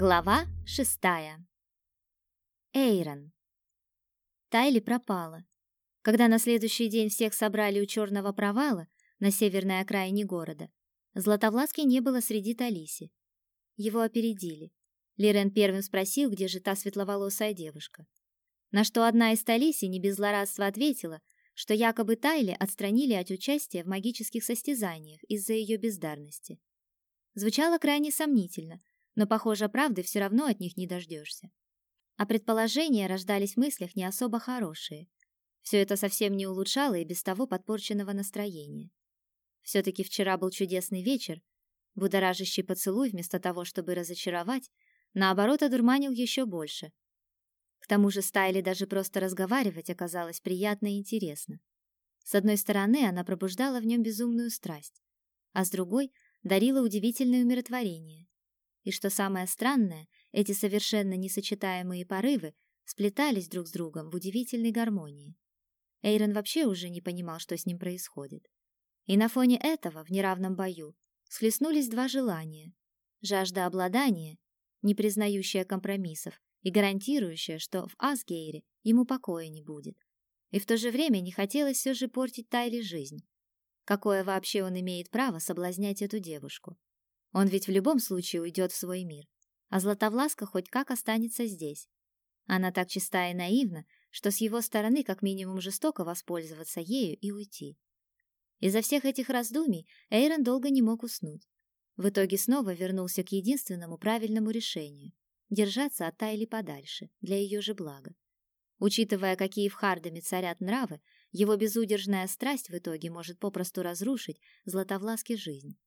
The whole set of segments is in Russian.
Глава шестая. Эйрон. Тайли пропала. Когда на следующий день всех собрали у черного провала на северной окраине города, Златовласки не было среди Талиси. Его опередили. Лирен первым спросил, где же та светловолосая девушка. На что одна из Талиси не без злорадства ответила, что якобы Тайли отстранили от участия в магических состязаниях из-за ее бездарности. Звучало крайне сомнительно, но, похоже, правды все равно от них не дождешься. А предположения рождались в мыслях не особо хорошие. Все это совсем не улучшало и без того подпорченного настроения. Все-таки вчера был чудесный вечер, будоражащий поцелуй вместо того, чтобы разочаровать, наоборот, одурманил еще больше. К тому же Стайли даже просто разговаривать оказалось приятно и интересно. С одной стороны, она пробуждала в нем безумную страсть, а с другой дарила удивительное умиротворение. И что самое странное, эти совершенно несочетаемые порывы сплетались друг с другом в удивительной гармонии. Эйрон вообще уже не понимал, что с ним происходит. И на фоне этого, в неравном бою, схлестнулись два желания. Жажда обладания, не признающая компромиссов и гарантирующая, что в Асгейре ему покоя не будет. И в то же время не хотелось все же портить Тайли жизнь. Какое вообще он имеет право соблазнять эту девушку? Он ведь в любом случае уйдет в свой мир, а Златовласка хоть как останется здесь. Она так чиста и наивна, что с его стороны как минимум жестоко воспользоваться ею и уйти. Из-за всех этих раздумий Эйрон долго не мог уснуть. В итоге снова вернулся к единственному правильному решению — держаться от Тайли подальше, для ее же блага. Учитывая, какие в Хардаме царят нравы, его безудержная страсть в итоге может попросту разрушить Златовласке жизнь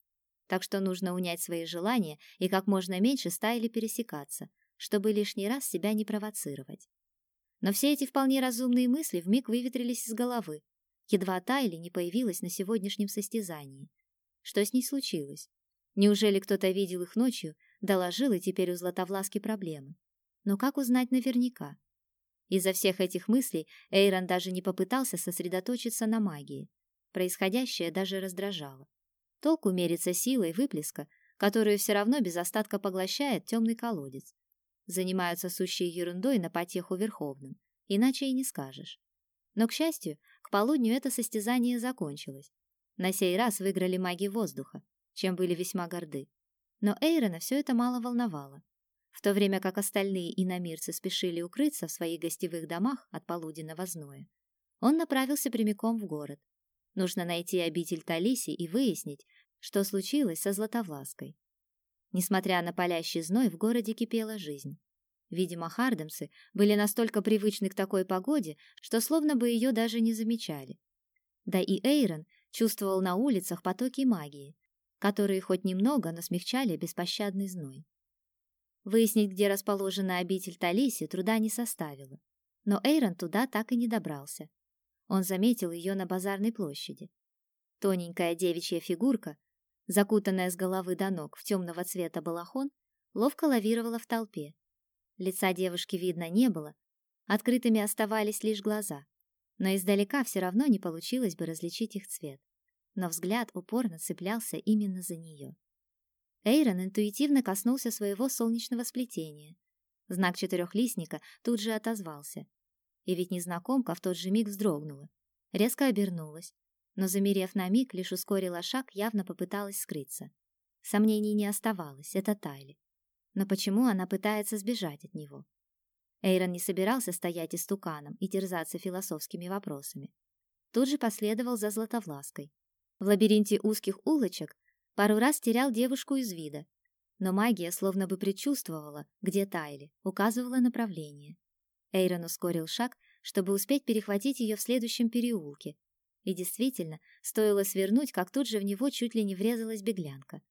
так что нужно унять свои желания и как можно меньше стаяли пересекаться, чтобы лишний раз себя не провоцировать. Но все эти вполне разумные мысли вмиг выветрились из головы, едва Тайли не появилась на сегодняшнем состязании. Что с ней случилось? Неужели кто-то видел их ночью, доложил и теперь у Златовласки проблемы? Но как узнать наверняка? Из-за всех этих мыслей Эйрон даже не попытался сосредоточиться на магии. Происходящее даже раздражало. Толку мерится силой выплеска, которую все равно без остатка поглощает темный колодец. Занимаются сущей ерундой на потеху верховным, иначе и не скажешь. Но, к счастью, к полудню это состязание закончилось. На сей раз выиграли маги воздуха, чем были весьма горды. Но Эйрона все это мало волновало. В то время как остальные иномирцы спешили укрыться в своих гостевых домах от полуденного зноя, он направился прямиком в город. Нужно найти обитель Талиси и выяснить, что случилось со Златовлаской. Несмотря на палящий зной, в городе кипела жизнь. Видимо, хардемсы были настолько привычны к такой погоде, что словно бы ее даже не замечали. Да и Эйрон чувствовал на улицах потоки магии, которые хоть немного, но смягчали беспощадный зной. Выяснить, где расположена обитель Талиси, труда не составило. Но Эйрон туда так и не добрался. Он заметил ее на базарной площади. Тоненькая девичья фигурка закутанная с головы до ног в темного цвета балахон, ловко лавировала в толпе. Лица девушки видно не было, открытыми оставались лишь глаза, но издалека все равно не получилось бы различить их цвет. Но взгляд упорно цеплялся именно за нее. Эйрон интуитивно коснулся своего солнечного сплетения. Знак четырехлистника тут же отозвался. И ведь незнакомка в тот же миг вздрогнула, резко обернулась, но, замерев на миг, лишь ускорила шаг, явно попыталась скрыться. Сомнений не оставалось, это Тайли. Но почему она пытается сбежать от него? Эйрон не собирался стоять истуканом и терзаться философскими вопросами. Тут же последовал за Златовлаской. В лабиринте узких улочек пару раз терял девушку из вида, но магия словно бы предчувствовала, где Тайли, указывала направление. Эйрон ускорил шаг, чтобы успеть перехватить ее в следующем переулке, и действительно, стоило свернуть, как тут же в него чуть ли не врезалась беглянка.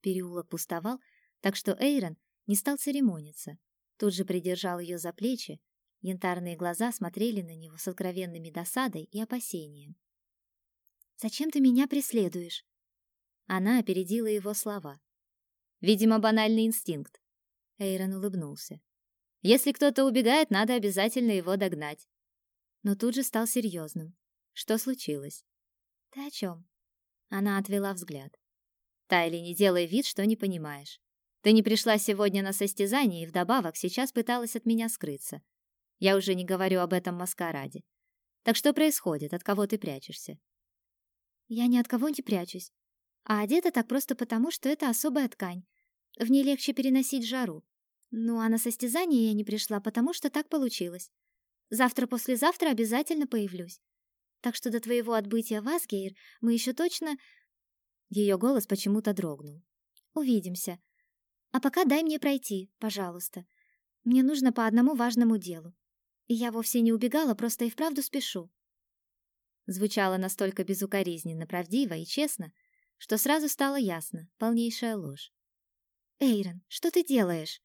Переулок пустовал, так что Эйрон не стал церемониться. Тут же придержал ее за плечи. Янтарные глаза смотрели на него с откровенными досадой и опасением. «Зачем ты меня преследуешь?» Она опередила его слова. «Видимо, банальный инстинкт». Эйрон улыбнулся. «Если кто-то убегает, надо обязательно его догнать». Но тут же стал серьезным. Что случилось? Ты о чем? Она отвела взгляд. Тайли, не делай вид, что не понимаешь. Ты не пришла сегодня на состязание и вдобавок сейчас пыталась от меня скрыться. Я уже не говорю об этом маскараде. Так что происходит? От кого ты прячешься? Я ни от кого не прячусь. А одета так просто потому, что это особая ткань. В ней легче переносить жару. Ну, а на состязание я не пришла, потому что так получилось. Завтра-послезавтра обязательно появлюсь. Так что до твоего отбытия в Асгейр мы еще точно...» Ее голос почему-то дрогнул. «Увидимся. А пока дай мне пройти, пожалуйста. Мне нужно по одному важному делу. И я вовсе не убегала, просто и вправду спешу». Звучало настолько безукоризненно, правдиво и честно, что сразу стало ясно — полнейшая ложь. «Эйрон, что ты делаешь?»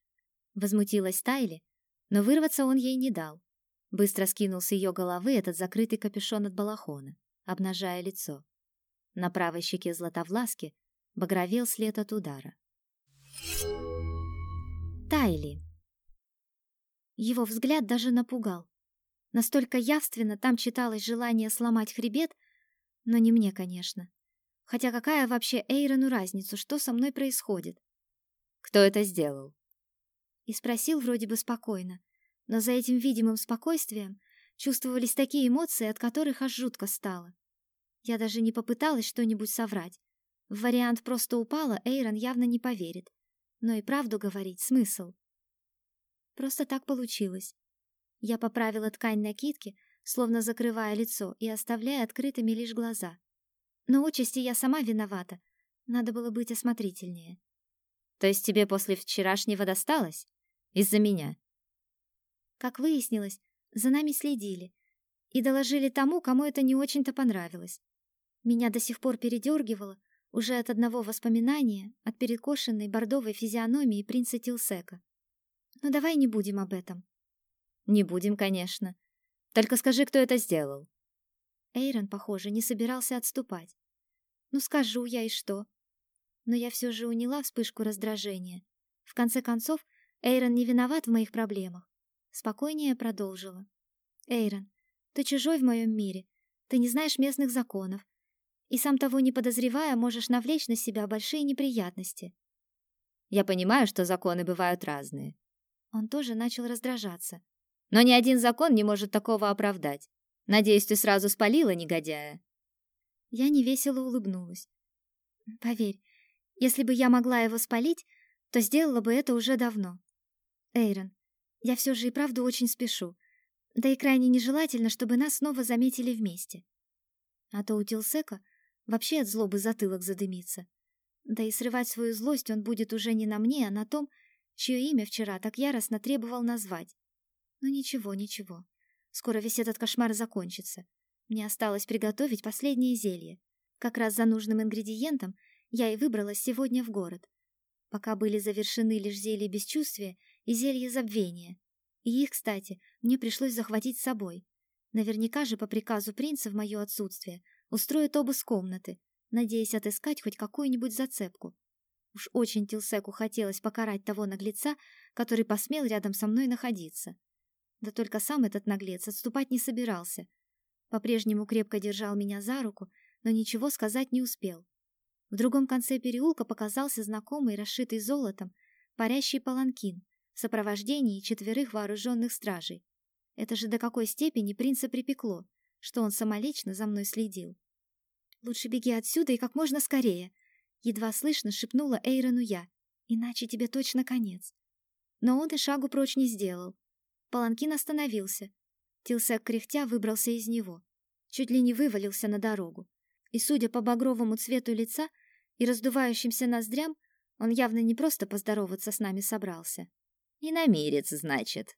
Возмутилась Тайли, но вырваться он ей не дал. Быстро скинул с ее головы этот закрытый капюшон от балахона, обнажая лицо. На правой щеке Златовласки багровел след от удара. Тайли. Его взгляд даже напугал. Настолько явственно там читалось желание сломать хребет, но не мне, конечно. Хотя какая вообще Эйрону разницу, что со мной происходит? Кто это сделал? И спросил вроде бы спокойно, но за этим видимым спокойствием чувствовались такие эмоции, от которых аж жутко стало. Я даже не попыталась что-нибудь соврать. В вариант «просто упала» Эйрон явно не поверит. Но и правду говорить смысл. Просто так получилось. Я поправила ткань накидки, словно закрывая лицо и оставляя открытыми лишь глаза. Но участи я сама виновата. Надо было быть осмотрительнее. То есть тебе после вчерашнего досталось? Из-за меня? Как выяснилось, за нами следили и доложили тому, кому это не очень-то понравилось. Меня до сих пор передергивало уже от одного воспоминания от перекошенной бордовой физиономии принца Тилсека. Но давай не будем об этом. Не будем, конечно. Только скажи, кто это сделал. Эйрон, похоже, не собирался отступать. Ну скажу я и что? Но я все же уняла вспышку раздражения. В конце концов, Эйрон не виноват в моих проблемах. Спокойнее продолжила. Эйрон, ты чужой в моем мире. Ты не знаешь местных законов. И сам того не подозревая, можешь навлечь на себя большие неприятности. Я понимаю, что законы бывают разные. Он тоже начал раздражаться. Но ни один закон не может такого оправдать. Надеюсь, ты сразу спалила негодяя. Я невесело улыбнулась. Поверь, если бы я могла его спалить, то сделала бы это уже давно. Эйрон, я все же и правда очень спешу. Да и крайне нежелательно, чтобы нас снова заметили вместе. А то у Тилсека вообще от злобы затылок задымится. Да и срывать свою злость он будет уже не на мне, а на том, чье имя вчера так яростно требовал назвать. Но ничего, ничего. Скоро весь этот кошмар закончится. Мне осталось приготовить последнее зелье. Как раз за нужным ингредиентом я и выбралась сегодня в город. Пока были завершены лишь зелье бесчувствия и зелье забвения. И их, кстати, мне пришлось захватить с собой. Наверняка же по приказу принца в мое отсутствие устроят обыск комнаты, надеясь отыскать хоть какую-нибудь зацепку. Уж очень Тилсеку хотелось покарать того наглеца, который посмел рядом со мной находиться. Да только сам этот наглец отступать не собирался. По-прежнему крепко держал меня за руку, но ничего сказать не успел. В другом конце переулка показался знакомый, расшитый золотом, парящий паланкин, в сопровождении четверых вооруженных стражей. Это же до какой степени принца припекло, что он самолично за мной следил. «Лучше беги отсюда и как можно скорее!» Едва слышно шепнула Эйрону я. «Иначе тебе точно конец». Но он и шагу прочь не сделал. Паланкин остановился. Тилсек кряхтя выбрался из него. Чуть ли не вывалился на дорогу. И, судя по багровому цвету лица и раздувающимся ноздрям, он явно не просто поздороваться с нами собрался. «И намерец, значит».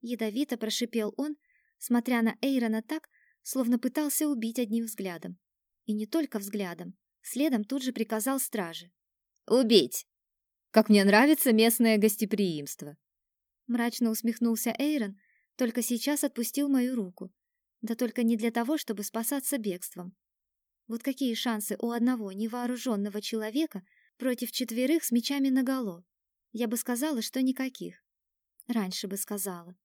Ядовито прошипел он, смотря на Эйрона так, словно пытался убить одним взглядом. И не только взглядом. Следом тут же приказал страже. «Убить! Как мне нравится местное гостеприимство!» Мрачно усмехнулся Эйрон, только сейчас отпустил мою руку. Да только не для того, чтобы спасаться бегством. Вот какие шансы у одного невооруженного человека против четверых с мечами наголо? Я бы сказала, что никаких. Раньше бы сказала.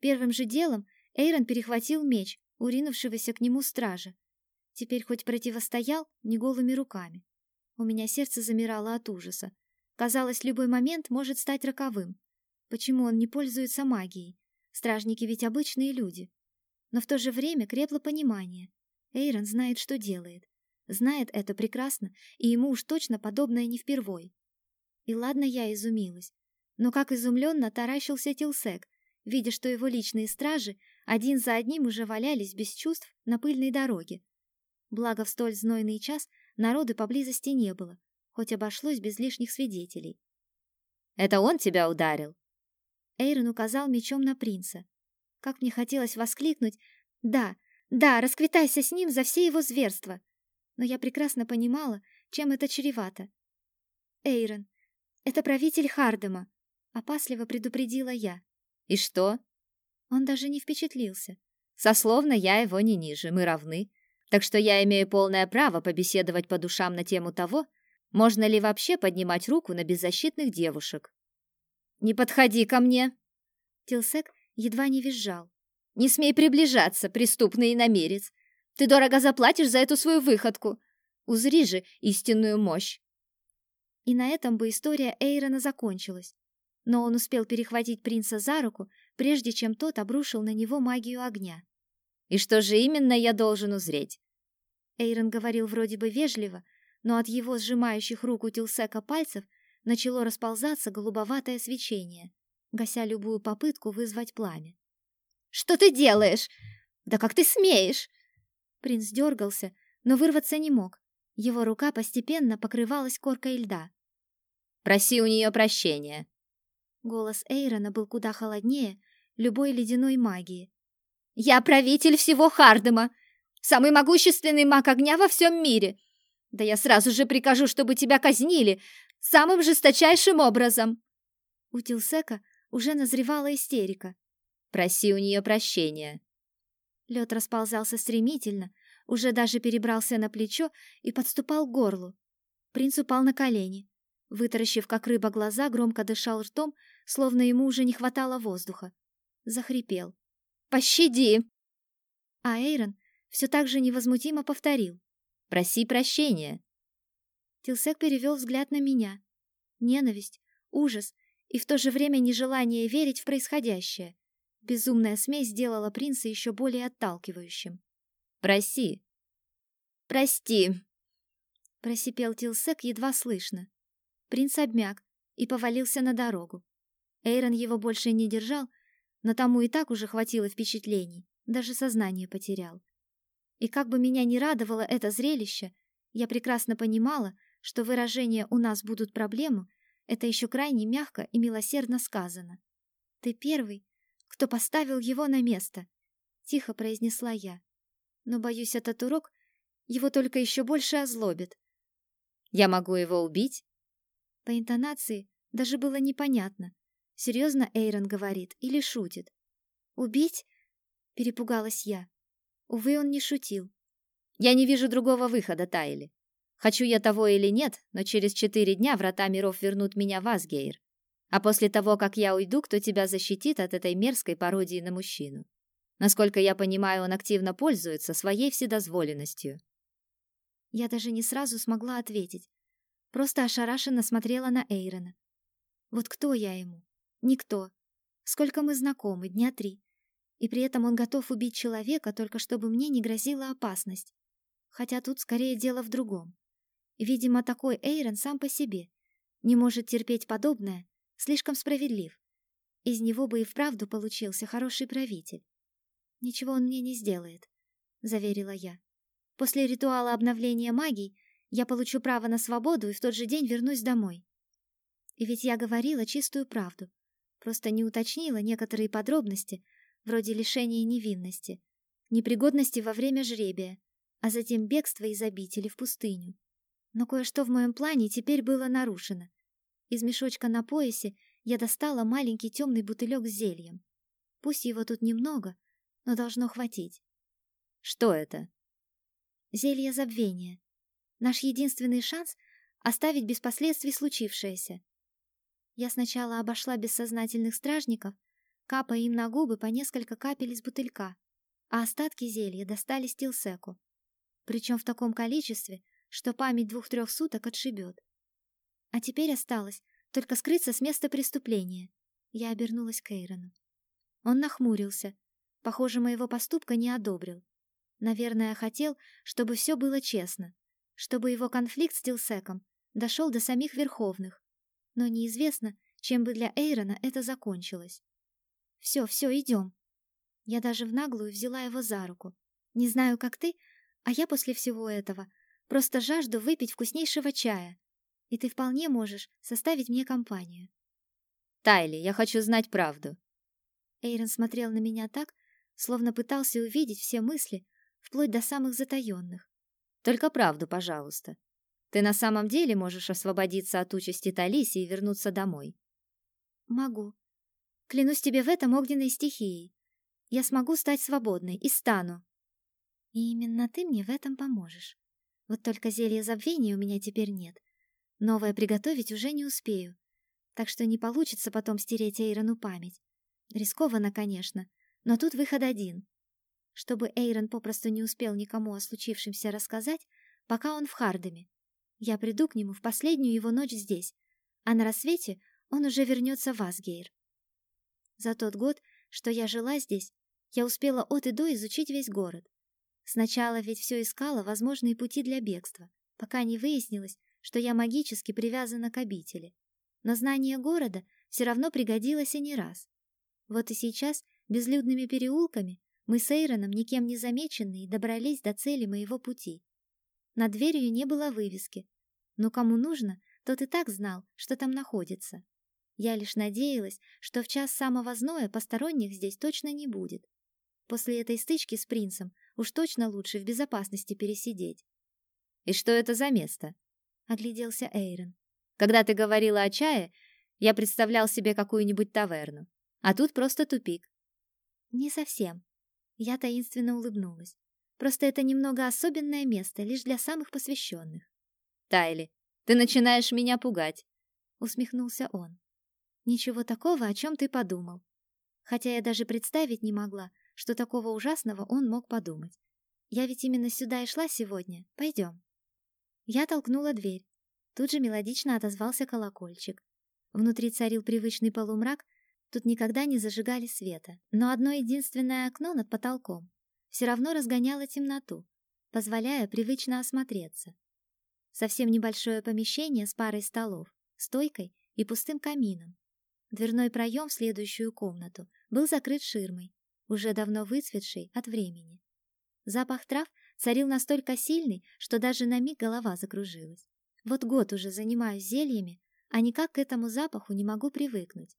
Первым же делом Эйрон перехватил меч, уринувшегося к нему стража. Теперь хоть противостоял не голыми руками. У меня сердце замирало от ужаса. Казалось, любой момент может стать роковым. Почему он не пользуется магией? Стражники ведь обычные люди. Но в то же время крепло понимание. Эйрон знает, что делает. Знает это прекрасно, и ему уж точно подобное не впервой. И ладно, я изумилась. Но как изумленно таращился Тилсек, видя, что его личные стражи один за одним уже валялись без чувств на пыльной дороге. Благо в столь знойный час народы поблизости не было, хоть обошлось без лишних свидетелей. «Это он тебя ударил?» Эйрон указал мечом на принца. Как мне хотелось воскликнуть «Да, да, расквитайся с ним за все его зверства!» Но я прекрасно понимала, чем это чревато. «Эйрон, это правитель Хардема», — опасливо предупредила я. «И что?» Он даже не впечатлился. «Сословно я его не ниже, мы равны. Так что я имею полное право побеседовать по душам на тему того, можно ли вообще поднимать руку на беззащитных девушек. «Не подходи ко мне!» Тилсек едва не визжал. «Не смей приближаться, преступный иномерец! Ты дорого заплатишь за эту свою выходку! Узри же истинную мощь!» И на этом бы история Эйрона закончилась. Но он успел перехватить принца за руку, прежде чем тот обрушил на него магию огня. «И что же именно я должен узреть?» Эйрон говорил вроде бы вежливо, но от его сжимающих руку Тилсека пальцев начало расползаться голубоватое свечение, гася любую попытку вызвать пламя. «Что ты делаешь? Да как ты смеешь?» Принц дергался, но вырваться не мог. Его рука постепенно покрывалась коркой льда. «Проси у нее прощения». Голос Эйрона был куда холоднее любой ледяной магии. «Я правитель всего Хардема, самый могущественный маг огня во всем мире. Да я сразу же прикажу, чтобы тебя казнили самым жесточайшим образом!» У Тилсека уже назревала истерика. «Проси у нее прощения». Лед расползался стремительно, уже даже перебрался на плечо и подступал к горлу. Принц упал на колени. Вытаращив, как рыба, глаза, громко дышал ртом, словно ему уже не хватало воздуха. Захрипел. «Пощади!» А Эйрон все так же невозмутимо повторил. Проси прощения. Тилсек перевел взгляд на меня. Ненависть, ужас и в то же время нежелание верить в происходящее. Безумная смесь сделала принца еще более отталкивающим. «Проси!» «Прости!» Просипел Тилсек едва слышно. Принц обмяк и повалился на дорогу. Эйрон его больше не держал, но тому и так уже хватило впечатлений, даже сознание потерял. И как бы меня ни радовало это зрелище, я прекрасно понимала, что выражение «у нас будут проблемы» — это еще крайне мягко и милосердно сказано. «Ты первый, кто поставил его на место», — тихо произнесла я. Но, боюсь, этот урок его только еще больше озлобит. «Я могу его убить?» По интонации даже было непонятно, серьезно Эйрон говорит или шутит. «Убить?» — перепугалась я. Увы, он не шутил. «Я не вижу другого выхода, Тайли. Хочу я того или нет, но через четыре дня врата миров вернут меня в Асгейр. А после того, как я уйду, кто тебя защитит от этой мерзкой пародии на мужчину? Насколько я понимаю, он активно пользуется своей вседозволенностью». Я даже не сразу смогла ответить. Просто ошарашенно смотрела на Эйрона. Вот кто я ему? Никто. Сколько мы знакомы, дня три и при этом он готов убить человека, только чтобы мне не грозила опасность. Хотя тут скорее дело в другом. Видимо, такой Эйрон сам по себе. Не может терпеть подобное, слишком справедлив. Из него бы и вправду получился хороший правитель. «Ничего он мне не сделает», — заверила я. «После ритуала обновления магий я получу право на свободу и в тот же день вернусь домой». И ведь я говорила чистую правду, просто не уточнила некоторые подробности, вроде лишения невинности, непригодности во время жребия, а затем бегства из обители в пустыню. Но кое-что в моем плане теперь было нарушено. Из мешочка на поясе я достала маленький темный бутылек с зельем. Пусть его тут немного, но должно хватить. Что это? Зелье забвения. Наш единственный шанс оставить без последствий случившееся. Я сначала обошла бессознательных стражников, капая им на губы по несколько капель из бутылька, а остатки зелья достались Тилсеку. Причем в таком количестве, что память двух-трех суток отшибет. А теперь осталось только скрыться с места преступления. Я обернулась к Эйрону. Он нахмурился. Похоже, моего поступка не одобрил. Наверное, хотел, чтобы все было честно, чтобы его конфликт с Дилсеком дошел до самих Верховных. Но неизвестно, чем бы для Эйрона это закончилось. «Все, все, идем». Я даже в наглую взяла его за руку. Не знаю, как ты, а я после всего этого просто жажду выпить вкуснейшего чая. И ты вполне можешь составить мне компанию. Тайли, я хочу знать правду. Эйрон смотрел на меня так, словно пытался увидеть все мысли, вплоть до самых затаённых. Только правду, пожалуйста. Ты на самом деле можешь освободиться от участи Талиси и вернуться домой? Могу. Клянусь тебе в этом огненной стихией. Я смогу стать свободной и стану. И именно ты мне в этом поможешь. Вот только зелья забвения у меня теперь нет. Новое приготовить уже не успею. Так что не получится потом стереть Эйрону память. Рискованно, конечно, но тут выход один. Чтобы Эйрон попросту не успел никому о случившемся рассказать, пока он в Хардеме. Я приду к нему в последнюю его ночь здесь, а на рассвете он уже вернется в Асгейр. За тот год, что я жила здесь, я успела от и до изучить весь город. Сначала ведь все искала возможные пути для бегства, пока не выяснилось, что я магически привязана к обители. Но знание города все равно пригодилось и не раз. Вот и сейчас безлюдными переулками мы с Эйроном, никем не замеченные, добрались до цели моего пути. Над дверью не было вывески, но кому нужно, тот и так знал, что там находится. Я лишь надеялась, что в час самого зноя посторонних здесь точно не будет. После этой стычки с принцем уж точно лучше в безопасности пересидеть. «И что это за место?» — огляделся Эйрон. «Когда ты говорила о чае, я представлял себе какую-нибудь таверну. А тут просто тупик. Не совсем. Я таинственно улыбнулась. Просто это немного особенное место, лишь для самых посвященных. Тайли, ты начинаешь меня пугать. Усмехнулся он. Ничего такого, о чем ты подумал. Хотя я даже представить не могла, что такого ужасного он мог подумать. Я ведь именно сюда и шла сегодня. Пойдем. Я толкнула дверь. Тут же мелодично отозвался колокольчик. Внутри царил привычный полумрак, Тут никогда не зажигали света, но одно единственное окно над потолком все равно разгоняло темноту, позволяя привычно осмотреться. Совсем небольшое помещение с парой столов, стойкой и пустым камином. Дверной проем в следующую комнату был закрыт ширмой, уже давно выцветшей от времени. Запах трав царил настолько сильный, что даже на миг голова закружилась. Вот год уже занимаюсь зельями, а никак к этому запаху не могу привыкнуть.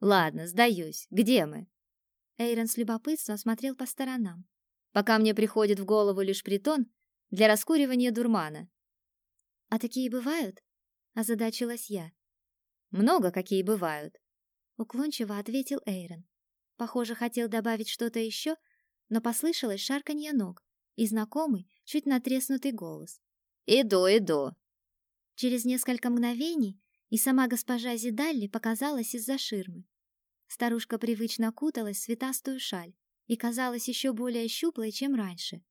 Ладно, сдаюсь. Где мы? Эйрон с любопытством смотрел по сторонам. Пока мне приходит в голову лишь притон для раскуривания дурмана. А такие бывают? озадачилась я. Много какие бывают, уклончиво ответил Эйрон. Похоже, хотел добавить что-то еще, но послышалось шарканье ног и знакомый, чуть натреснутый голос. «Иду, иду!» Через несколько мгновений и сама госпожа Зидалли показалась из-за ширмы. Старушка привычно куталась в цветастую шаль и казалась еще более щуплой, чем раньше.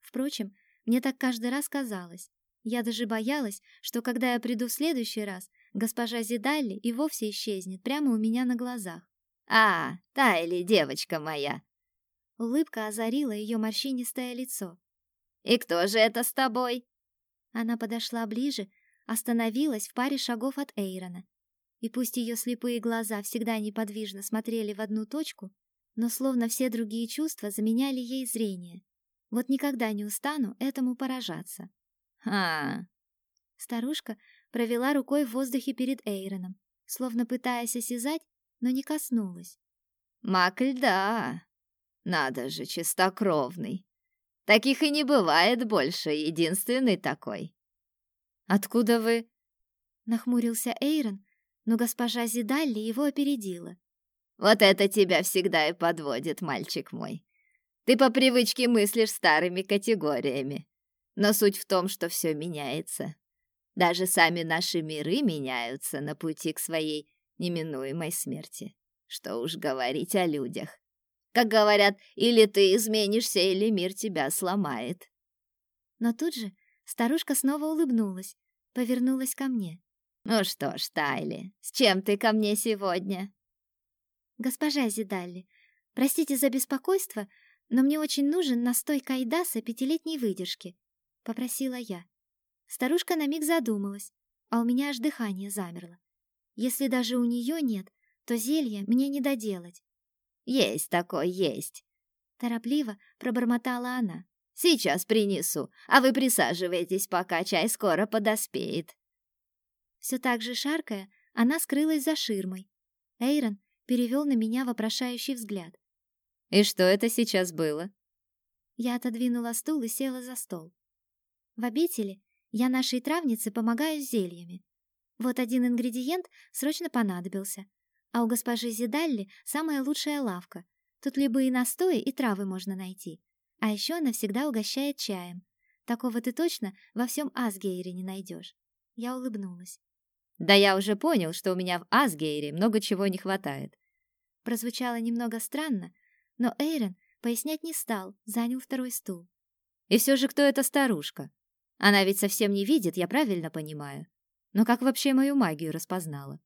Впрочем, мне так каждый раз казалось. Я даже боялась, что когда я приду в следующий раз, госпожа Зидалли и вовсе исчезнет прямо у меня на глазах. «А, Тайли, девочка моя!» Улыбка озарила ее морщинистое лицо. «И кто же это с тобой?» Она подошла ближе остановилась в паре шагов от Эйрона. И пусть ее слепые глаза всегда неподвижно смотрели в одну точку, но словно все другие чувства заменяли ей зрение. Вот никогда не устану этому поражаться. «А...» Старушка провела рукой в воздухе перед Эйроном, словно пытаясь осязать, но не коснулась. «Мак льда! Надо же, чистокровный! Таких и не бывает больше, единственный такой!» Откуда вы?» Нахмурился Эйрон, но госпожа Зидалли его опередила. «Вот это тебя всегда и подводит, мальчик мой. Ты по привычке мыслишь старыми категориями. Но суть в том, что все меняется. Даже сами наши миры меняются на пути к своей неминуемой смерти. Что уж говорить о людях. Как говорят, или ты изменишься, или мир тебя сломает. Но тут же старушка снова улыбнулась, повернулась ко мне. Ну что ж, Тайли, с чем ты ко мне сегодня? Госпожа Зидалли, простите за беспокойство, но мне очень нужен настой кайдаса пятилетней выдержки, попросила я. Старушка на миг задумалась, а у меня аж дыхание замерло. Если даже у нее нет, то зелье мне не доделать. Есть такое, есть, торопливо пробормотала она. Сейчас принесу, а вы присаживайтесь, пока чай скоро подоспеет. Все так же шаркая, она скрылась за ширмой. Эйрон перевел на меня вопрошающий взгляд. «И что это сейчас было?» Я отодвинула стул и села за стол. В обители я нашей травнице помогаю с зельями. Вот один ингредиент срочно понадобился, а у госпожи Зидалли самая лучшая лавка. Тут любые настои и травы можно найти. А еще она всегда угощает чаем. Такого ты точно во всем Асгейре не найдешь. Я улыбнулась. Да я уже понял, что у меня в Асгейре много чего не хватает. Прозвучало немного странно, но Эйрон пояснять не стал, занял второй стул. И все же кто эта старушка? Она ведь совсем не видит, я правильно понимаю. Но как вообще мою магию распознала?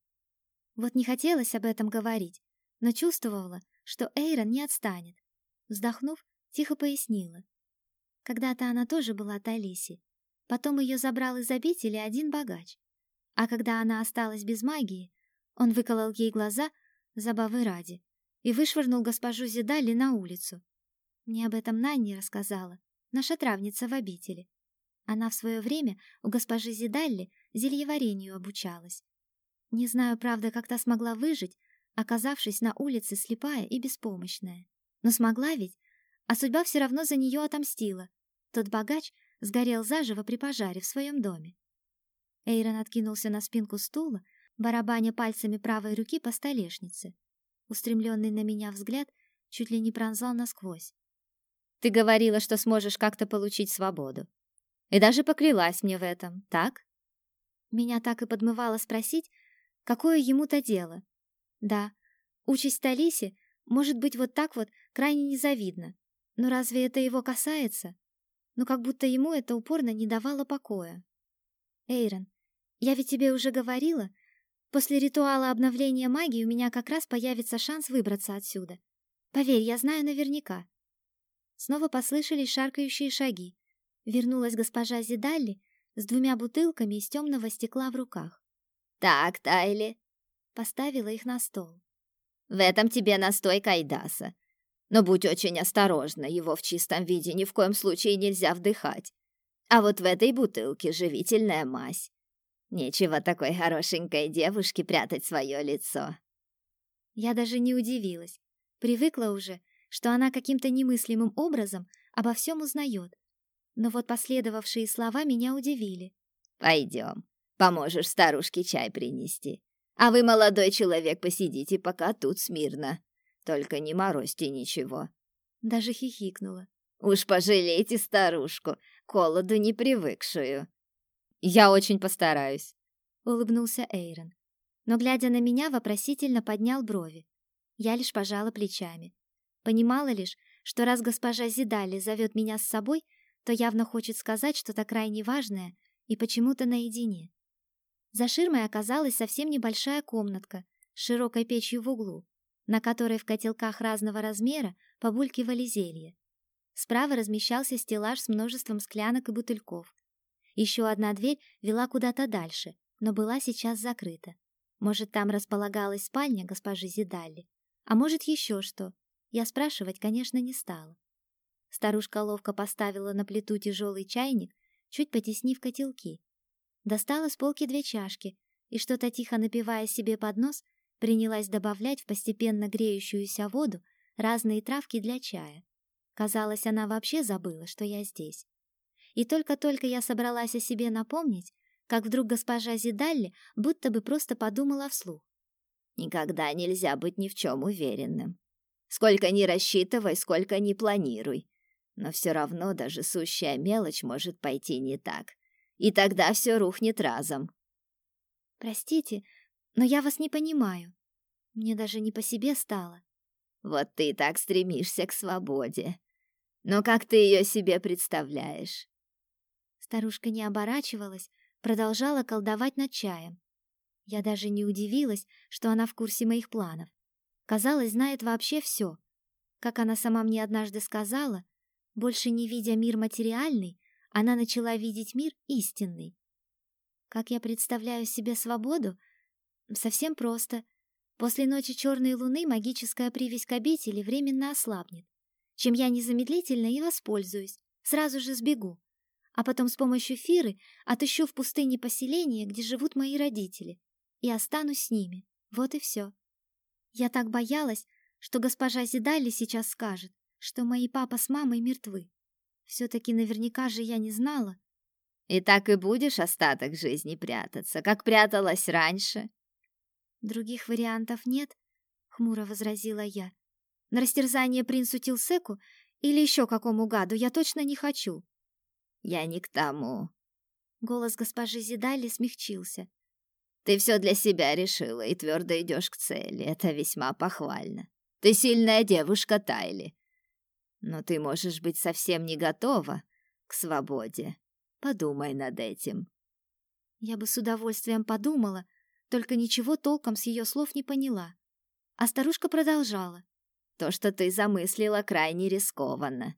Вот не хотелось об этом говорить, но чувствовала, что Эйрон не отстанет. Вздохнув, тихо пояснила. Когда-то она тоже была Талиси. Потом ее забрал из обители один богач. А когда она осталась без магии, он выколол ей глаза забавы ради и вышвырнул госпожу Зидали на улицу. Мне об этом Нанни рассказала, наша травница в обители. Она в свое время у госпожи Зидалли зельеварению обучалась. Не знаю, правда, как та смогла выжить, оказавшись на улице слепая и беспомощная. Но смогла ведь, а судьба все равно за нее отомстила. Тот богач сгорел заживо при пожаре в своем доме. Эйрон откинулся на спинку стула, барабаня пальцами правой руки по столешнице. Устремленный на меня взгляд чуть ли не пронзал насквозь. «Ты говорила, что сможешь как-то получить свободу. И даже поклялась мне в этом, так?» Меня так и подмывало спросить, какое ему-то дело. Да, участь Талиси может быть вот так вот крайне незавидна. Но разве это его касается? Ну, как будто ему это упорно не давало покоя. Эйрон, я ведь тебе уже говорила, после ритуала обновления магии у меня как раз появится шанс выбраться отсюда. Поверь, я знаю наверняка. Снова послышались шаркающие шаги. Вернулась госпожа Зидалли с двумя бутылками из темного стекла в руках. «Так, Тайли!» Поставила их на стол. «В этом тебе настой кайдаса. Но будь очень осторожна, его в чистом виде ни в коем случае нельзя вдыхать. А вот в этой бутылке живительная мазь. Нечего такой хорошенькой девушке прятать свое лицо. Я даже не удивилась. Привыкла уже, что она каким-то немыслимым образом обо всем узнает. Но вот последовавшие слова меня удивили. «Пойдем, поможешь старушке чай принести. А вы, молодой человек, посидите пока тут смирно. Только не морозьте ничего». Даже хихикнула. «Уж пожалейте старушку, к холоду не привыкшую». Я очень постараюсь, улыбнулся Эйрон. Но глядя на меня, вопросительно поднял брови. Я лишь пожала плечами. Понимала лишь, что раз госпожа Зидали зовет меня с собой, то явно хочет сказать что-то крайне важное и почему-то наедине. За ширмой оказалась совсем небольшая комнатка с широкой печью в углу, на которой в котелках разного размера побулькивали зелья. Справа размещался стеллаж с множеством склянок и бутыльков, еще одна дверь вела куда-то дальше, но была сейчас закрыта. Может, там располагалась спальня госпожи Зидалли, а может, еще что. Я спрашивать, конечно, не стала. Старушка ловко поставила на плиту тяжелый чайник, чуть потеснив котелки. Достала с полки две чашки и, что-то тихо напивая себе под нос, принялась добавлять в постепенно греющуюся воду разные травки для чая. Казалось, она вообще забыла, что я здесь. И только-только я собралась о себе напомнить, как вдруг госпожа Зидалли будто бы просто подумала вслух. «Никогда нельзя быть ни в чем уверенным. Сколько ни рассчитывай, сколько ни планируй. Но все равно даже сущая мелочь может пойти не так. И тогда все рухнет разом». «Простите, но я вас не понимаю. Мне даже не по себе стало». «Вот ты так стремишься к свободе. Но как ты ее себе представляешь?» Старушка не оборачивалась, продолжала колдовать над чаем. Я даже не удивилась, что она в курсе моих планов. Казалось, знает вообще все. Как она сама мне однажды сказала, больше не видя мир материальный, она начала видеть мир истинный. Как я представляю себе свободу? Совсем просто. После ночи черной луны магическая привязь к обители временно ослабнет, чем я незамедлительно и воспользуюсь, сразу же сбегу. А потом с помощью Фиры отыщу в пустыне поселение, где живут мои родители, и останусь с ними. Вот и все. Я так боялась, что госпожа Зидали сейчас скажет, что мои папа с мамой мертвы. Все-таки наверняка же я не знала. И так и будешь остаток жизни прятаться, как пряталась раньше. Других вариантов нет, хмуро возразила я. На растерзание принцу Тилсеку или еще какому гаду я точно не хочу. Я не к тому. Голос госпожи Зидали смягчился. Ты все для себя решила и твердо идешь к цели. Это весьма похвально. Ты сильная девушка, Тайли. Но ты можешь быть совсем не готова к свободе. Подумай над этим. Я бы с удовольствием подумала, только ничего толком с ее слов не поняла. А старушка продолжала. То, что ты замыслила, крайне рискованно.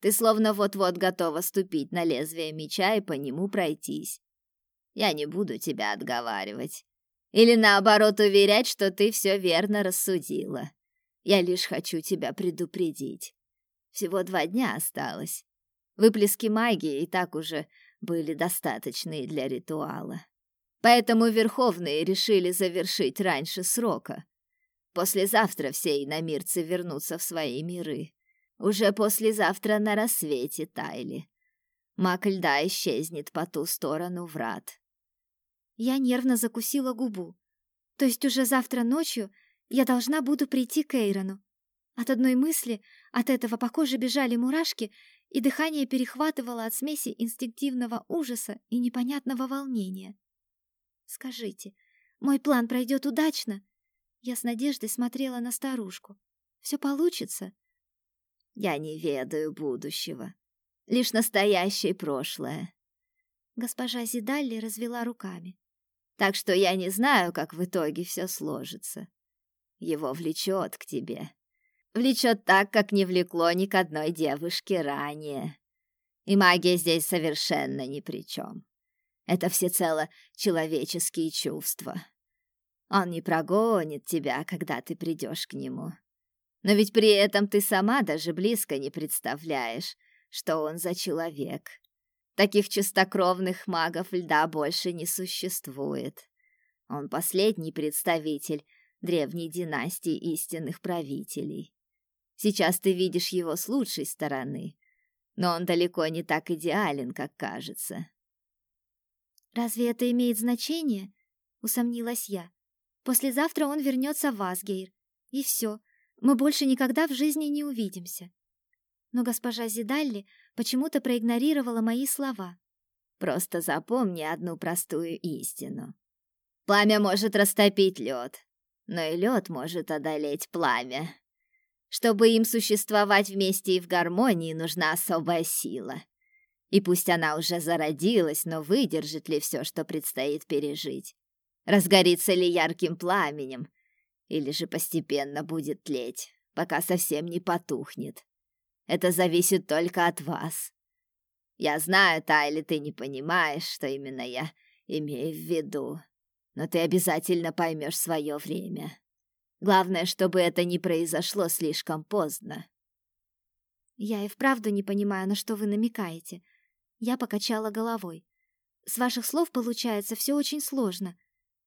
Ты словно вот-вот готова ступить на лезвие меча и по нему пройтись. Я не буду тебя отговаривать. Или наоборот уверять, что ты все верно рассудила. Я лишь хочу тебя предупредить. Всего два дня осталось. Выплески магии и так уже были достаточные для ритуала. Поэтому верховные решили завершить раньше срока. Послезавтра все иномирцы вернутся в свои миры. Уже послезавтра на рассвете тайли. Маг льда исчезнет по ту сторону врат. Я нервно закусила губу. То есть уже завтра ночью я должна буду прийти к Эйрону. От одной мысли от этого по коже бежали мурашки, и дыхание перехватывало от смеси инстинктивного ужаса и непонятного волнения. «Скажите, мой план пройдет удачно?» Я с надеждой смотрела на старушку. «Все получится?» «Я не ведаю будущего. Лишь настоящее и прошлое». Госпожа Зидалли развела руками. Так что я не знаю, как в итоге все сложится. Его влечет к тебе. Влечет так, как не влекло ни к одной девушке ранее. И магия здесь совершенно ни при чем. Это всецело человеческие чувства. Он не прогонит тебя, когда ты придешь к нему. Но ведь при этом ты сама даже близко не представляешь, что он за человек. Таких чистокровных магов льда больше не существует. Он последний представитель древней династии истинных правителей. Сейчас ты видишь его с лучшей стороны, но он далеко не так идеален, как кажется. Разве это имеет значение? усомнилась я. Послезавтра он вернется в Асгейр, и все. Мы больше никогда в жизни не увидимся. Но госпожа Зидалли почему-то проигнорировала мои слова. Просто запомни одну простую истину. Пламя может растопить лед, но и лед может одолеть пламя. Чтобы им существовать вместе и в гармонии, нужна особая сила. И пусть она уже зародилась, но выдержит ли все, что предстоит пережить? Разгорится ли ярким пламенем? Или же постепенно будет тлеть, пока совсем не потухнет? Это зависит только от вас. Я знаю, Тайли, ты не понимаешь, что именно я имею в виду. Но ты обязательно поймешь свое время. Главное, чтобы это не произошло слишком поздно. Я и вправду не понимаю, на что вы намекаете. Я покачала головой. С ваших слов получается все очень сложно.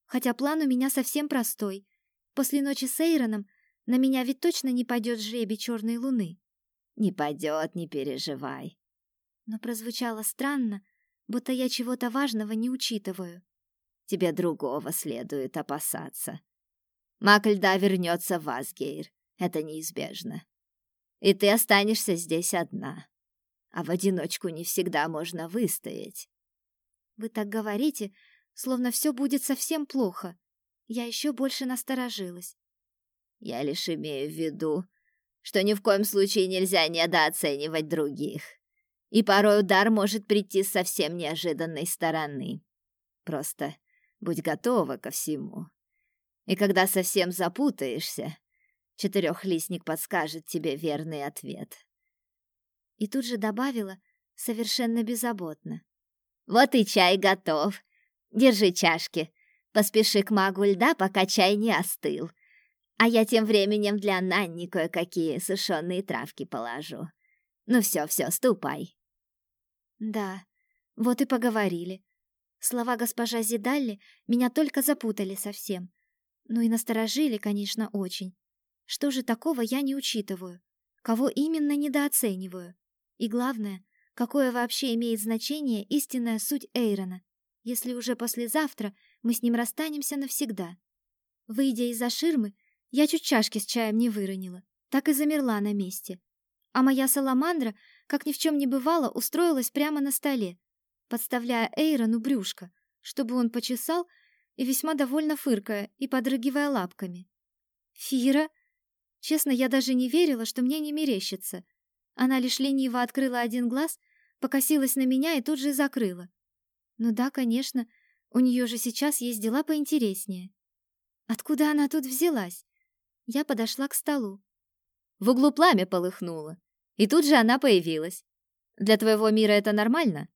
Хотя план у меня совсем простой. После ночи с Эйроном на меня ведь точно не пойдет жребий черной луны. Не пойдет, не переживай. Но прозвучало странно, будто я чего-то важного не учитываю. Тебе другого следует опасаться. Маг льда вернется в Асгейр. Это неизбежно. И ты останешься здесь одна. А в одиночку не всегда можно выстоять. Вы так говорите, словно все будет совсем плохо. Я еще больше насторожилась. Я лишь имею в виду, что ни в коем случае нельзя недооценивать других. И порой удар может прийти с совсем неожиданной стороны. Просто Будь готова ко всему. И когда совсем запутаешься, четырехлистник подскажет тебе верный ответ. И тут же добавила совершенно беззаботно. Вот и чай готов. Держи чашки. Поспеши к магу льда, пока чай не остыл. А я тем временем для Нанни кое-какие сушеные травки положу. Ну все, все, ступай. Да, вот и поговорили. Слова госпожа Зидалли меня только запутали совсем. Ну и насторожили, конечно, очень. Что же такого я не учитываю? Кого именно недооцениваю? И главное, какое вообще имеет значение истинная суть Эйрона, если уже послезавтра мы с ним расстанемся навсегда? Выйдя из-за ширмы, я чуть чашки с чаем не выронила, так и замерла на месте. А моя саламандра, как ни в чем не бывало, устроилась прямо на столе, подставляя Эйрону брюшко, чтобы он почесал и весьма довольно фыркая и подрыгивая лапками. «Фира?» Честно, я даже не верила, что мне не мерещится. Она лишь лениво открыла один глаз, покосилась на меня и тут же закрыла. Ну да, конечно, у нее же сейчас есть дела поинтереснее. Откуда она тут взялась? Я подошла к столу. В углу пламя полыхнуло, и тут же она появилась. Для твоего мира это нормально?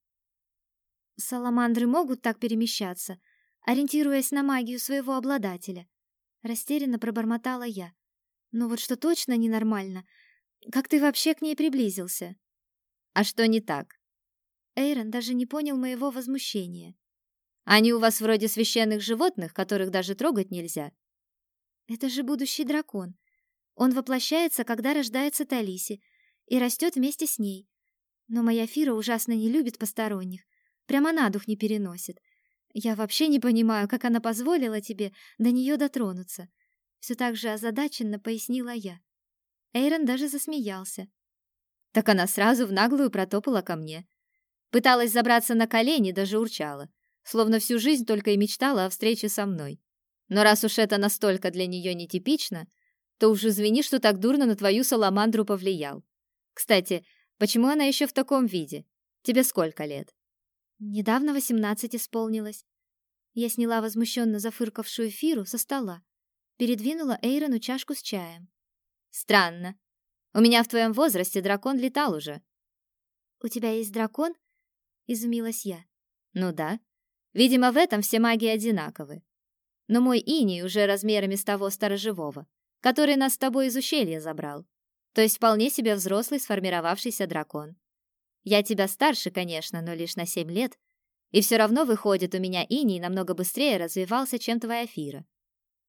Саламандры могут так перемещаться, ориентируясь на магию своего обладателя. Растерянно пробормотала я. Но вот что точно ненормально, как ты вообще к ней приблизился? А что не так? Эйрон даже не понял моего возмущения. Они у вас вроде священных животных, которых даже трогать нельзя. Это же будущий дракон. Он воплощается, когда рождается Талиси, и растет вместе с ней. Но моя Фира ужасно не любит посторонних, прямо на дух не переносит. Я вообще не понимаю, как она позволила тебе до нее дотронуться. Все так же озадаченно пояснила я. Эйрон даже засмеялся. Так она сразу в наглую протопала ко мне. Пыталась забраться на колени, даже урчала, словно всю жизнь только и мечтала о встрече со мной. Но раз уж это настолько для нее нетипично, то уж извини, что так дурно на твою саламандру повлиял. Кстати, почему она еще в таком виде? Тебе сколько лет? Недавно восемнадцать исполнилось. Я сняла возмущенно зафыркавшую Фиру со стола, передвинула Эйрону чашку с чаем. Странно. У меня в твоем возрасте дракон летал уже. У тебя есть дракон? Изумилась я. Ну да. Видимо, в этом все маги одинаковы. Но мой иней уже размерами с того сторожевого, который нас с тобой из ущелья забрал. То есть вполне себе взрослый сформировавшийся дракон. Я тебя старше, конечно, но лишь на семь лет. И все равно выходит, у меня иней намного быстрее развивался, чем твоя фира.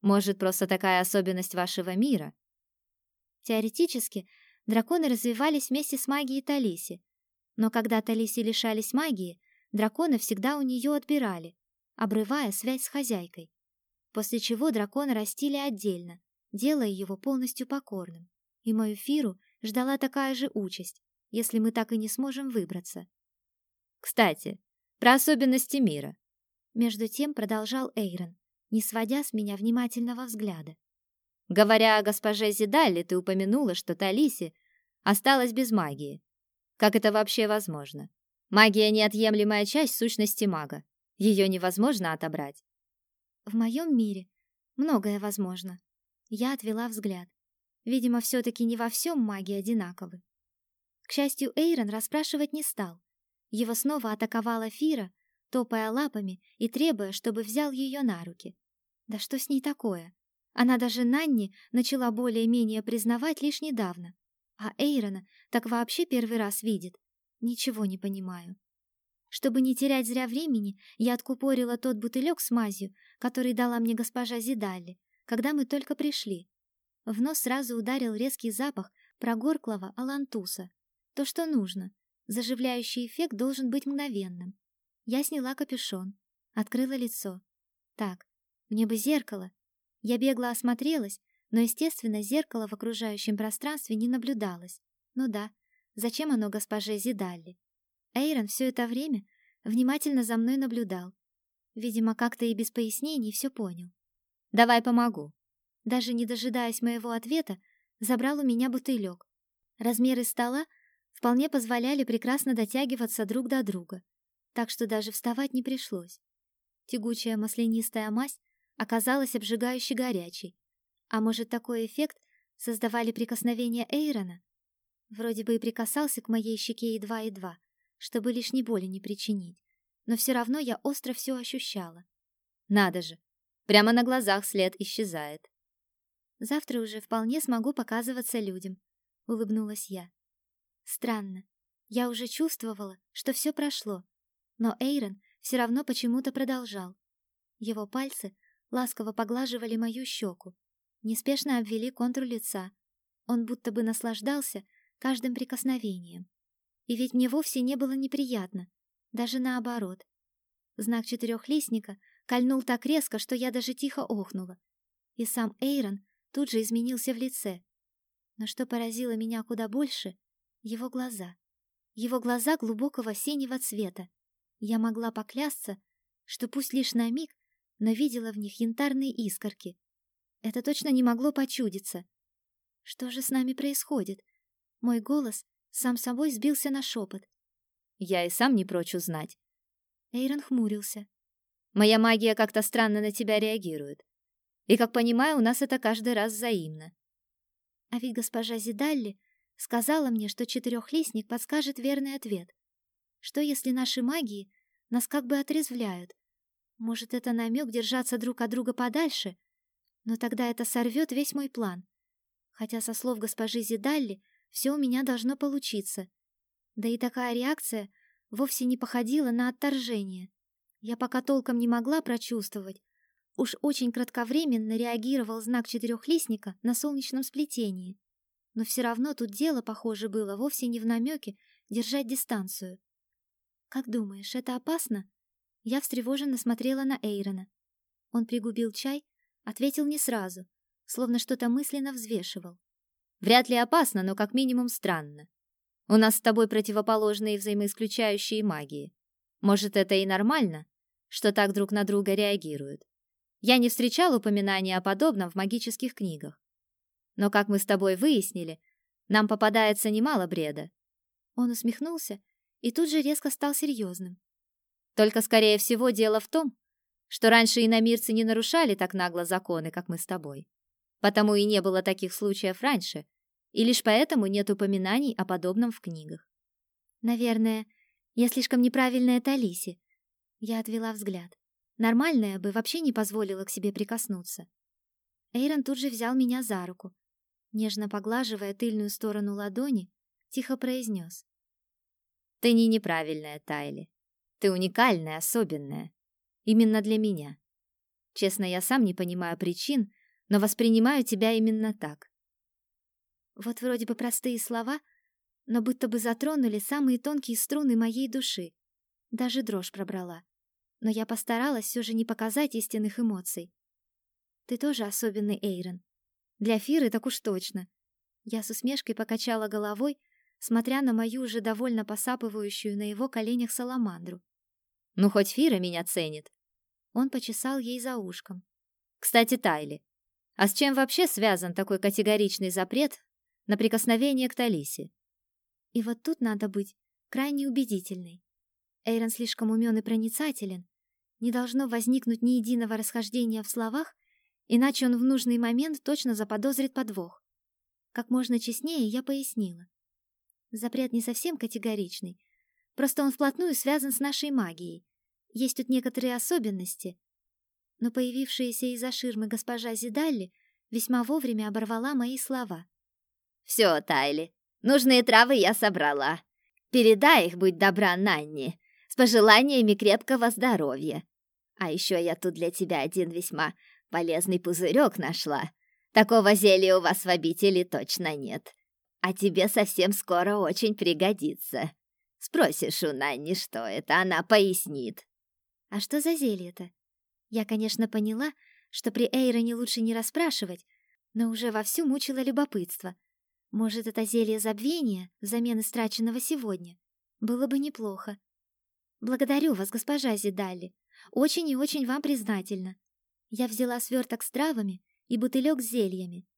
Может, просто такая особенность вашего мира? Теоретически, драконы развивались вместе с магией Талиси. Но когда Талиси лишались магии, драконы всегда у нее отбирали, обрывая связь с хозяйкой. После чего дракона растили отдельно, делая его полностью покорным. И мою Фиру ждала такая же участь, если мы так и не сможем выбраться. Кстати, про особенности мира. Между тем продолжал Эйрон, не сводя с меня внимательного взгляда. Говоря о госпоже Зидалле, ты упомянула, что Талиси осталась без магии. Как это вообще возможно? Магия — неотъемлемая часть сущности мага. Ее невозможно отобрать. В моем мире многое возможно. Я отвела взгляд. Видимо, все-таки не во всем маги одинаковы. К счастью, Эйрон расспрашивать не стал. Его снова атаковала Фира, топая лапами и требуя, чтобы взял ее на руки. Да что с ней такое? Она даже Нанни начала более-менее признавать лишь недавно. А Эйрона так вообще первый раз видит. Ничего не понимаю. Чтобы не терять зря времени, я откупорила тот бутылек с мазью, который дала мне госпожа Зидалли, когда мы только пришли. В нос сразу ударил резкий запах прогорклого алантуса. То, что нужно. Заживляющий эффект должен быть мгновенным. Я сняла капюшон, открыла лицо. Так, мне бы зеркало. Я бегло осмотрелась, но, естественно, зеркало в окружающем пространстве не наблюдалось. Ну да, зачем оно госпоже Зидалли? Эйрон все это время внимательно за мной наблюдал. Видимо, как-то и без пояснений все понял. «Давай помогу». Даже не дожидаясь моего ответа, забрал у меня бутылек. Размеры стола вполне позволяли прекрасно дотягиваться друг до друга, так что даже вставать не пришлось. Тягучая маслянистая мазь оказалась обжигающе горячей. А может, такой эффект создавали прикосновения Эйрона? Вроде бы и прикасался к моей щеке едва-едва, чтобы лишней боли не причинить, но все равно я остро все ощущала. Надо же, прямо на глазах след исчезает. Завтра уже вполне смогу показываться людям, улыбнулась я. Странно. Я уже чувствовала, что все прошло, но Эйрон все равно почему-то продолжал. Его пальцы ласково поглаживали мою щеку, неспешно обвели контур лица. Он будто бы наслаждался каждым прикосновением. И ведь мне вовсе не было неприятно, даже наоборот. Знак четырехлистника кольнул так резко, что я даже тихо охнула. И сам Эйрон тут же изменился в лице. Но что поразило меня куда больше — его глаза. Его глаза глубокого синего цвета. Я могла поклясться, что пусть лишь на миг, но видела в них янтарные искорки. Это точно не могло почудиться. Что же с нами происходит? Мой голос сам собой сбился на шепот. Я и сам не прочь узнать. Эйрон хмурился. Моя магия как-то странно на тебя реагирует. И, как понимаю, у нас это каждый раз взаимно. А ведь госпожа Зидалли сказала мне, что четырехлистник подскажет верный ответ. Что если наши магии нас как бы отрезвляют? Может, это намек держаться друг от друга подальше? Но тогда это сорвет весь мой план. Хотя, со слов госпожи Зидалли, все у меня должно получиться. Да и такая реакция вовсе не походила на отторжение. Я пока толком не могла прочувствовать. Уж очень кратковременно реагировал знак четырехлистника на солнечном сплетении. Но все равно тут дело, похоже, было вовсе не в намеке держать дистанцию. «Как думаешь, это опасно?» Я встревоженно смотрела на Эйрона. Он пригубил чай, ответил не сразу, словно что-то мысленно взвешивал. «Вряд ли опасно, но как минимум странно. У нас с тобой противоположные взаимоисключающие магии. Может, это и нормально, что так друг на друга реагируют. Я не встречал упоминания о подобном в магических книгах. Но, как мы с тобой выяснили, нам попадается немало бреда. Он усмехнулся и тут же резко стал серьезным. Только, скорее всего, дело в том, что раньше иномирцы не нарушали так нагло законы, как мы с тобой. Потому и не было таких случаев раньше, и лишь поэтому нет упоминаний о подобном в книгах. Наверное, я слишком неправильная Талиси. Я отвела взгляд. Нормальная бы вообще не позволила к себе прикоснуться. Эйрон тут же взял меня за руку, нежно поглаживая тыльную сторону ладони, тихо произнес. «Ты не неправильная, Тайли. Ты уникальная, особенная. Именно для меня. Честно, я сам не понимаю причин, но воспринимаю тебя именно так». Вот вроде бы простые слова, но будто бы затронули самые тонкие струны моей души. Даже дрожь пробрала. Но я постаралась все же не показать истинных эмоций. Ты тоже особенный, Эйрон. Для Фиры так уж точно. Я с усмешкой покачала головой, смотря на мою уже довольно посапывающую на его коленях саламандру. Ну хоть Фира меня ценит. Он почесал ей за ушком. Кстати, Тайли, а с чем вообще связан такой категоричный запрет на прикосновение к Талисе? И вот тут надо быть крайне убедительной. Эйрон слишком умен и проницателен. Не должно возникнуть ни единого расхождения в словах, иначе он в нужный момент точно заподозрит подвох. Как можно честнее я пояснила. Запрет не совсем категоричный, просто он вплотную связан с нашей магией. Есть тут некоторые особенности. Но появившаяся из-за ширмы госпожа Зидалли весьма вовремя оборвала мои слова. «Все, Тайли, нужные травы я собрала. Передай их, будь добра, Нанни, с пожеланиями крепкого здоровья. А еще я тут для тебя один весьма Полезный пузырек нашла. Такого зелья у вас в обители точно нет. А тебе совсем скоро очень пригодится. Спросишь у Нанни, что это, она пояснит. А что за зелье-то? Я, конечно, поняла, что при Эйроне лучше не расспрашивать, но уже вовсю мучило любопытство. Может, это зелье забвения взамен истраченного сегодня? Было бы неплохо. Благодарю вас, госпожа Зидалли. Очень и очень вам признательна. Я взяла сверток с травами и бутылек с зельями.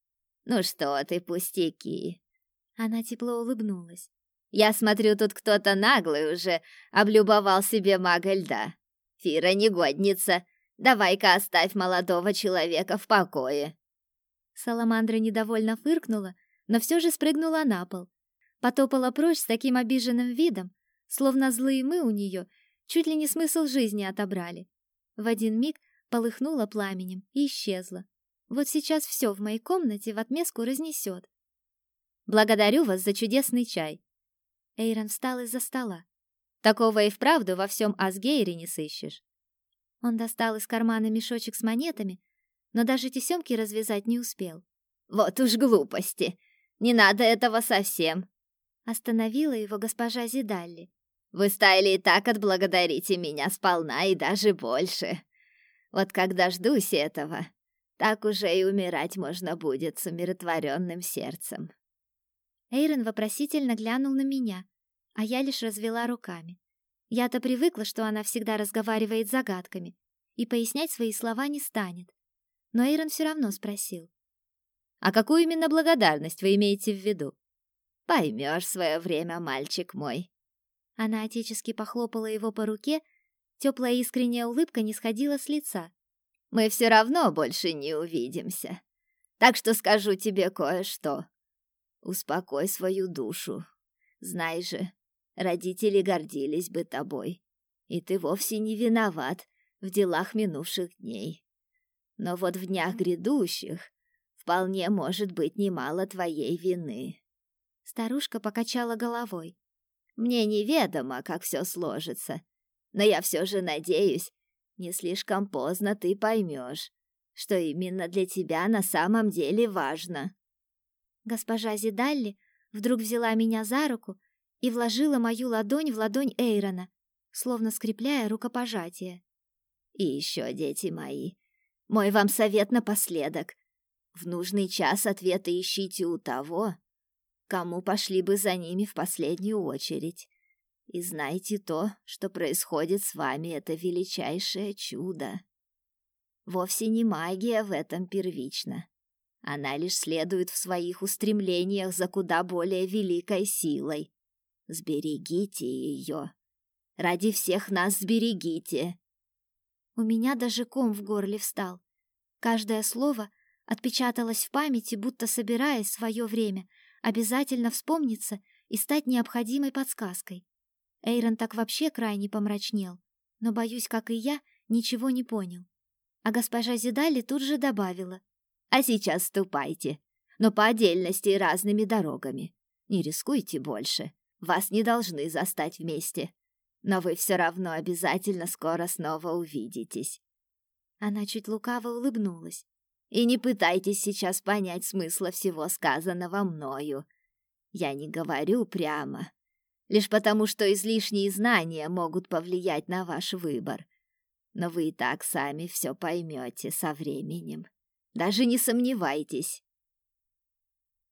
«Ну что ты, пустяки!» Она тепло улыбнулась. «Я смотрю, тут кто-то наглый уже облюбовал себе мага льда. Фира негодница. Давай-ка оставь молодого человека в покое. Саламандра недовольно фыркнула, но все же спрыгнула на пол. Потопала прочь с таким обиженным видом, словно злые мы у нее чуть ли не смысл жизни отобрали. В один миг полыхнула пламенем и исчезла. Вот сейчас все в моей комнате в отместку разнесет. Благодарю вас за чудесный чай. Эйрон встал из-за стола. Такого и вправду во всем Асгейре не сыщешь. Он достал из кармана мешочек с монетами, но даже тесемки развязать не успел. Вот уж глупости. Не надо этого совсем. Остановила его госпожа Зидалли. Вы стали и так отблагодарите меня сполна и даже больше. Вот когда ждусь этого, так уже и умирать можно будет с умиротворенным сердцем. Эйрон вопросительно глянул на меня, а я лишь развела руками. Я-то привыкла, что она всегда разговаривает загадками и пояснять свои слова не станет. Но Эйрон все равно спросил. «А какую именно благодарность вы имеете в виду?» «Поймешь свое время, мальчик мой». Она отечески похлопала его по руке, теплая искренняя улыбка не сходила с лица. «Мы все равно больше не увидимся. Так что скажу тебе кое-что. Успокой свою душу. Знай же, родители гордились бы тобой, и ты вовсе не виноват в делах минувших дней. Но вот в днях грядущих вполне может быть немало твоей вины. Старушка покачала головой. Мне неведомо, как все сложится, но я все же надеюсь, не слишком поздно ты поймешь, что именно для тебя на самом деле важно. Госпожа Зидалли вдруг взяла меня за руку и вложила мою ладонь в ладонь Эйрона, словно скрепляя рукопожатие. И еще, дети мои, мой вам совет напоследок. В нужный час ответы ищите у того, кому пошли бы за ними в последнюю очередь. И знайте то, что происходит с вами, это величайшее чудо. Вовсе не магия в этом первична. Она лишь следует в своих устремлениях за куда более великой силой. Сберегите ее. Ради всех нас сберегите. У меня даже ком в горле встал. Каждое слово отпечаталось в памяти, будто собираясь свое время, обязательно вспомниться и стать необходимой подсказкой. Эйрон так вообще крайне помрачнел, но, боюсь, как и я, ничего не понял. А госпожа Зидали тут же добавила — а сейчас ступайте, но по отдельности и разными дорогами. Не рискуйте больше. Вас не должны застать вместе. Но вы все равно обязательно скоро снова увидитесь. Она чуть лукаво улыбнулась. И не пытайтесь сейчас понять смысла всего сказанного мною. Я не говорю прямо, лишь потому, что излишние знания могут повлиять на ваш выбор. Но вы и так сами все поймете со временем. Даже не сомневайтесь.